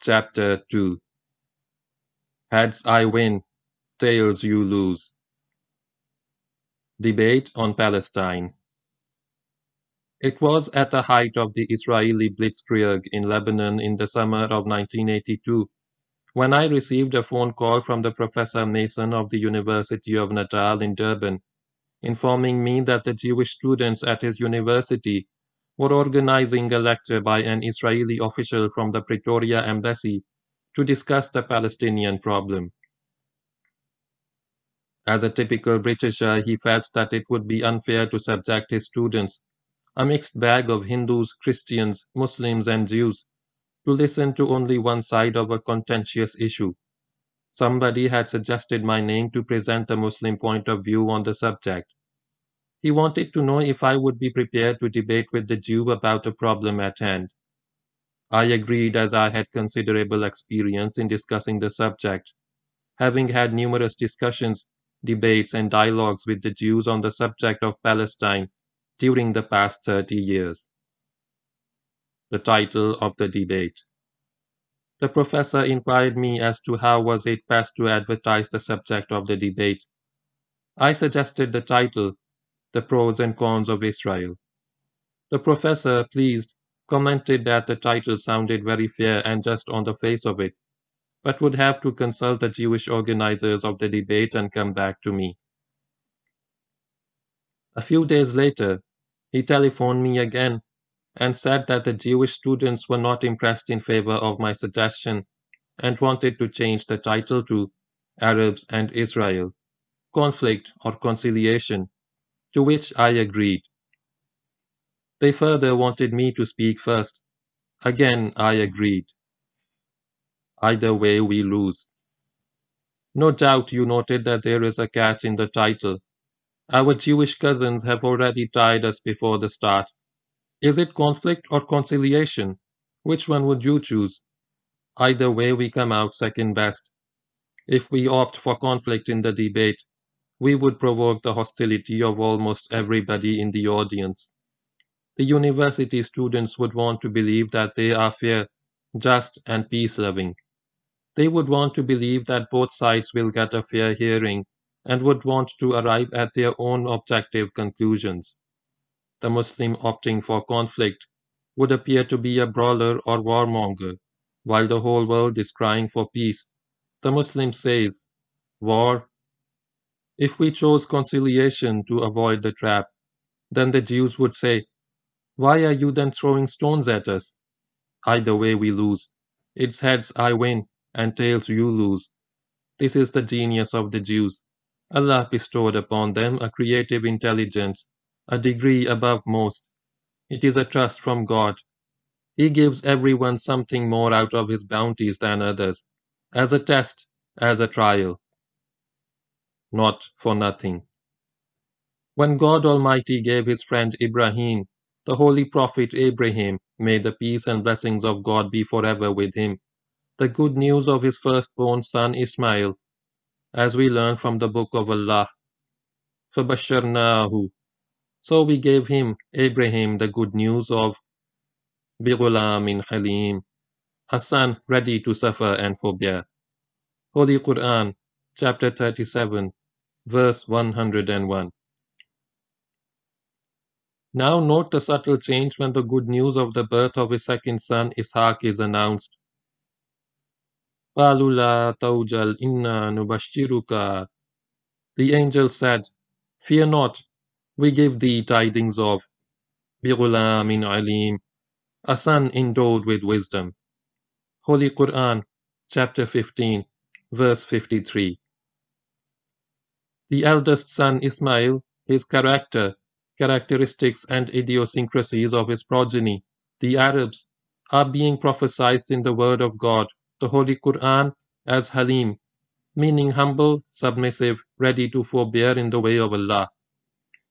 Chapter 2 Heads I win, tails you lose. Debate on Palestine. It was at the height of the Israeli blitzkrieg in Lebanon in the summer of 1982 when I received a phone call from the Professor Mason of the University of Natal in Durban, informing me that the Jewish students at his university were organizing a lecture by an Israeli official from the Pretoria embassy to discuss the Palestinian problem. As a typical Britisher, uh, he felt that it would be unfair to subject his students, a mixed bag of Hindus, Christians, Muslims, and Jews, to listen to only one side of a contentious issue. Somebody had suggested my name to present a Muslim point of view on the subject. He wanted to know if I would be prepared to debate with the Jew about the problem at hand. I agreed as I had considerable experience in discussing the subject, having had numerous discussions, debates, and dialogues with the Jews on the subject of Palestine during the past 30 years the title of the debate. The professor inquired me as to how was it best to advertise the subject of the debate. I suggested the title, The Pros and Cons of Israel. The professor, pleased, commented that the title sounded very fair and just on the face of it, but would have to consult the Jewish organizers of the debate and come back to me. A few days later, he telephoned me again and said that the Jewish students were not impressed in favor of my suggestion and wanted to change the title to Arabs and Israel Conflict or Conciliation, to which I agreed. They further wanted me to speak first. Again, I agreed. Either way, we lose. No doubt you noted that there is a catch in the title. Our Jewish cousins have already tied us before the start. Is it conflict or conciliation? Which one would you choose? Either way, we come out second best. If we opt for conflict in the debate, we would provoke the hostility of almost everybody in the audience. The university students would want to believe that they are fair, just, and peace loving. They would want to believe that both sides will get a fair hearing and would want to arrive at their own objective conclusions the Muslim opting for conflict would appear to be a brawler or warmonger, while the whole world is crying for peace. The Muslim says, War? If we chose conciliation to avoid the trap, then the Jews would say, Why are you then throwing stones at us? Either way we lose. It's heads I win, and tails you lose. This is the genius of the Jews. Allah bestowed upon them a creative intelligence a degree above most. It is a trust from God. He gives everyone something more out of his bounties than others, as a test, as a trial Not for nothing. When God Almighty gave his friend Ibrahim, the holy prophet Abraham, may the peace and blessings of God be forever with him, the good news of his firstborn son Ismail, as we learn from the book of Allah. فَبَشَّرْنَاهُ so we gave him, Abraham, the good news of Bighulam Halim, a son ready to suffer and forbear. Holy Quran, chapter 37, verse 101. Now note the subtle change when the good news of the birth of his second son Ishaq is announced. Taujal Inna Nubashiruka The angel said, Fear not, we give thee tidings of Bighulamin Alim, a son endowed with wisdom. Holy Quran, chapter 15, verse 53. The eldest son Ismail, his character, characteristics, and idiosyncrasies of his progeny, the Arabs, are being prophesied in the Word of God, the Holy Quran, as Halim, meaning humble, submissive, ready to forbear in the way of Allah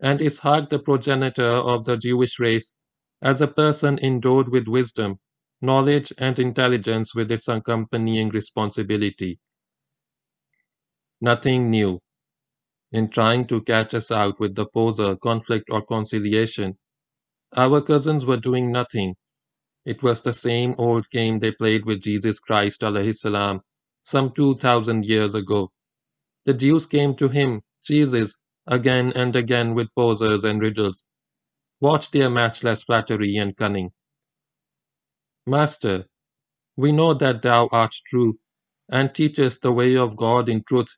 and Ishaq the progenitor of the Jewish race, as a person endowed with wisdom, knowledge, and intelligence with its accompanying responsibility. Nothing new. In trying to catch us out with the poser, conflict, or conciliation, our cousins were doing nothing. it was the same old game they played with Jesus Christ salam, some 2000 years ago. The Jews came to him, Jesus, again and again with posers and riddles. Watch their matchless flattery and cunning. Master, we know that thou art true, and teachest the way of God in truth,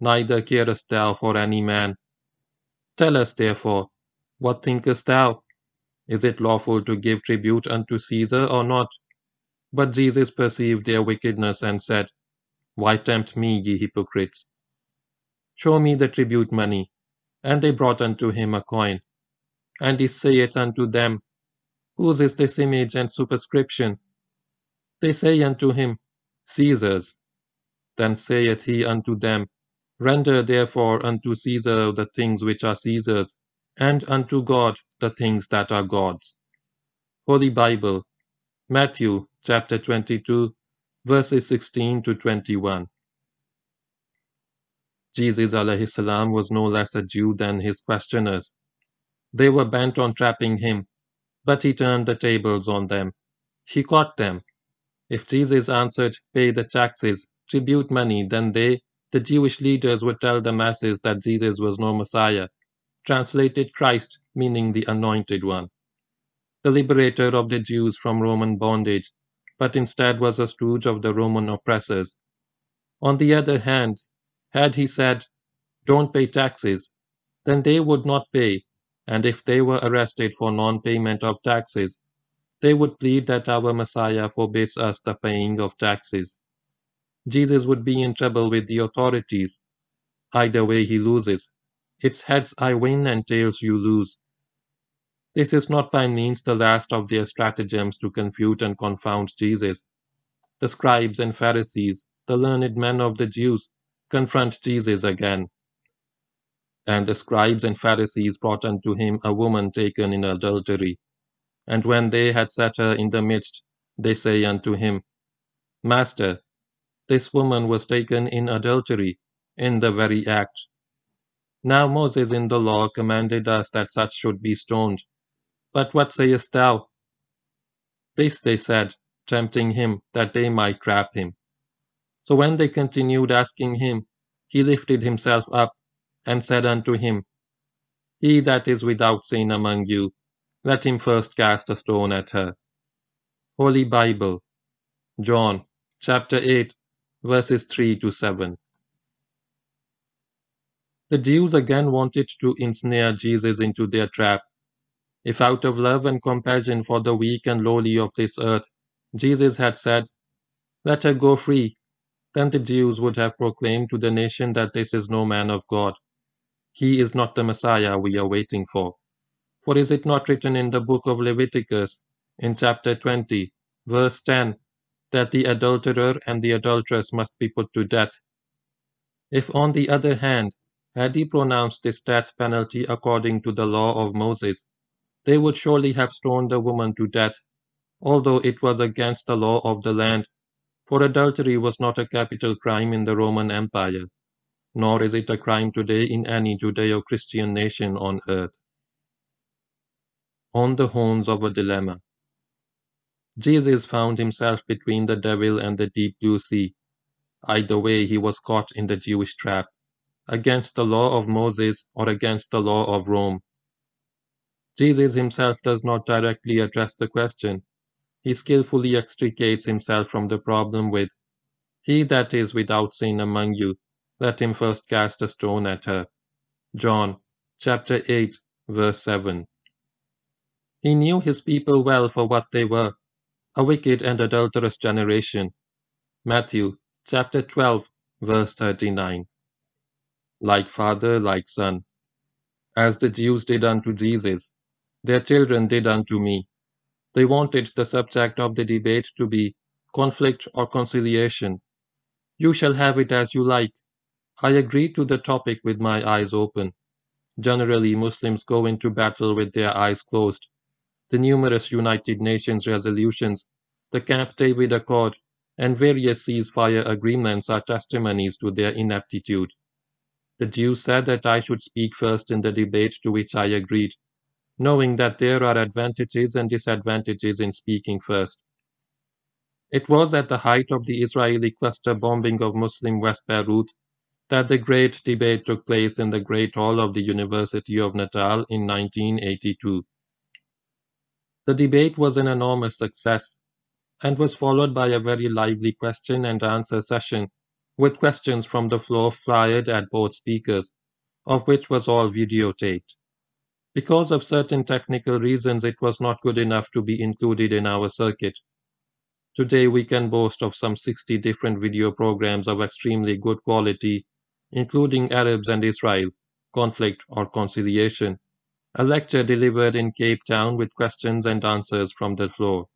neither carest thou for any man. Tell us, therefore, what thinkest thou? Is it lawful to give tribute unto Caesar or not? But Jesus perceived their wickedness and said, Why tempt me, ye hypocrites? Show me the tribute money. And they brought unto him a coin. And he saith unto them, Whose is this image and superscription? They say unto him, Caesar's. Then saith he unto them, Render therefore unto Caesar the things which are Caesar's, and unto God the things that are God's. Holy Bible, Matthew chapter 22, verses 16 to 21. Jesus salam was no less a Jew than his questioners. They were bent on trapping him, but he turned the tables on them. He caught them. If Jesus answered, Pay the taxes, tribute money, then they, the Jewish leaders, would tell the masses that Jesus was no Messiah, translated Christ, meaning the Anointed One, the liberator of the Jews from Roman bondage, but instead was a stooge of the Roman oppressors. On the other hand, had he said, Don't pay taxes, then they would not pay, and if they were arrested for non payment of taxes, they would plead that our Messiah forbids us the paying of taxes. Jesus would be in trouble with the authorities. Either way, he loses. It's heads I win and tails you lose. This is not by means the last of their stratagems to confute and confound Jesus. The scribes and Pharisees, the learned men of the Jews, confront Jesus again. And the scribes and Pharisees brought unto him a woman taken in adultery. And when they had set her in the midst, they say unto him, Master, this woman was taken in adultery, in the very act. Now Moses in the law commanded us that such should be stoned. But what sayest thou? This they said, tempting him, that they might trap him. So when they continued asking him, he lifted himself up, and said unto him, He that is without sin among you, let him first cast a stone at her. Holy Bible, John chapter 8, verses 3 to 7. The Jews again wanted to ensnare Jesus into their trap. If out of love and compassion for the weak and lowly of this earth, Jesus had said, Let her go free, then the Jews would have proclaimed to the nation that this is no man of God. He is not the Messiah we are waiting for. For is it not written in the book of Leviticus, in chapter 20, verse 10, that the adulterer and the adulteress must be put to death? If, on the other hand, had he pronounced this death penalty according to the law of Moses, they would surely have stoned the woman to death, although it was against the law of the land for adultery was not a capital crime in the Roman Empire, nor is it a crime today in any Judeo Christian nation on earth. On the horns of a dilemma. Jesus found himself between the devil and the deep blue sea. Either way, he was caught in the Jewish trap, against the law of Moses or against the law of Rome. Jesus himself does not directly address the question, he skillfully extricates himself from the problem with, He that is without sin among you, let him first cast a stone at her. John chapter 8, verse 7. He knew his people well for what they were, a wicked and adulterous generation. Matthew chapter 12, verse 39. Like father, like son. As the Jews did unto Jesus, their children did unto me. They wanted the subject of the debate to be conflict or conciliation. You shall have it as you like. I agreed to the topic with my eyes open. Generally, Muslims go into battle with their eyes closed. The numerous United Nations resolutions, the Camp David Accord, and various ceasefire agreements are testimonies to their ineptitude. The Jew said that I should speak first in the debate to which I agreed. knowing that there are advantages and disadvantages in speaking first. It was at the height of the Israeli cluster bombing of Muslim West Beirut that the great debate took place in the Great Hall of the University of Natal in 1982. The debate was an enormous success and was followed by a very lively question and answer session with questions from the floor fired at both speakers, of which was all videotaped. Because of certain technical reasons, it was not good enough to be included in our circuit. Today, we can boast of some 60 different video programs of extremely good quality, including Arabs and Israel, conflict or conciliation, a lecture delivered in Cape Town with questions and answers from the floor.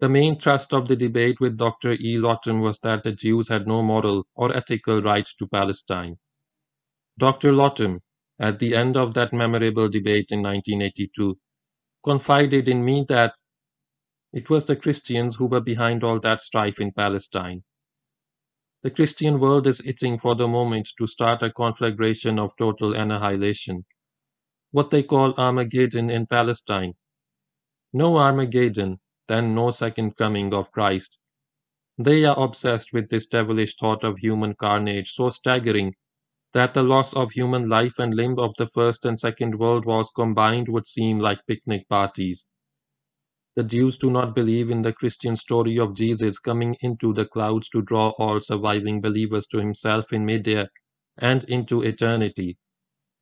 The main thrust of the debate with Dr. E. Lawton was that the Jews had no moral or ethical right to Palestine. Dr. Lawton, at the end of that memorable debate in 1982, confided in me that it was the Christians who were behind all that strife in Palestine. The Christian world is itching for the moment to start a conflagration of total annihilation. What they call Armageddon in Palestine. No Armageddon, then no second coming of Christ. They are obsessed with this devilish thought of human carnage so staggering that the loss of human life and limb of the First and Second World Wars combined would seem like picnic parties. The Jews do not believe in the Christian story of Jesus coming into the clouds to draw all surviving believers to himself in midair and into eternity.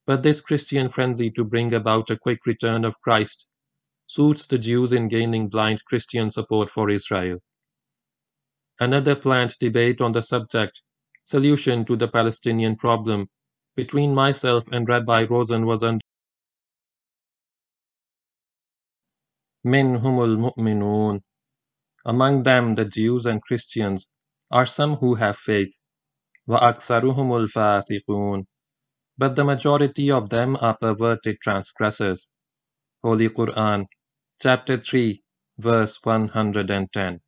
But this Christian frenzy to bring about a quick return of Christ suits the Jews in gaining blind Christian support for Israel. Another planned debate on the subject, solution to the Palestinian problem, between myself and Rabbi Rosen was under minhumul mu'minun. Among them, the Jews and Christians, are some who have faith. وَأَكْثَرُهُمُ الْفَاسِقُونَ But the majority of them are perverted transgressors. Holy Quran, chapter 3, verse 110.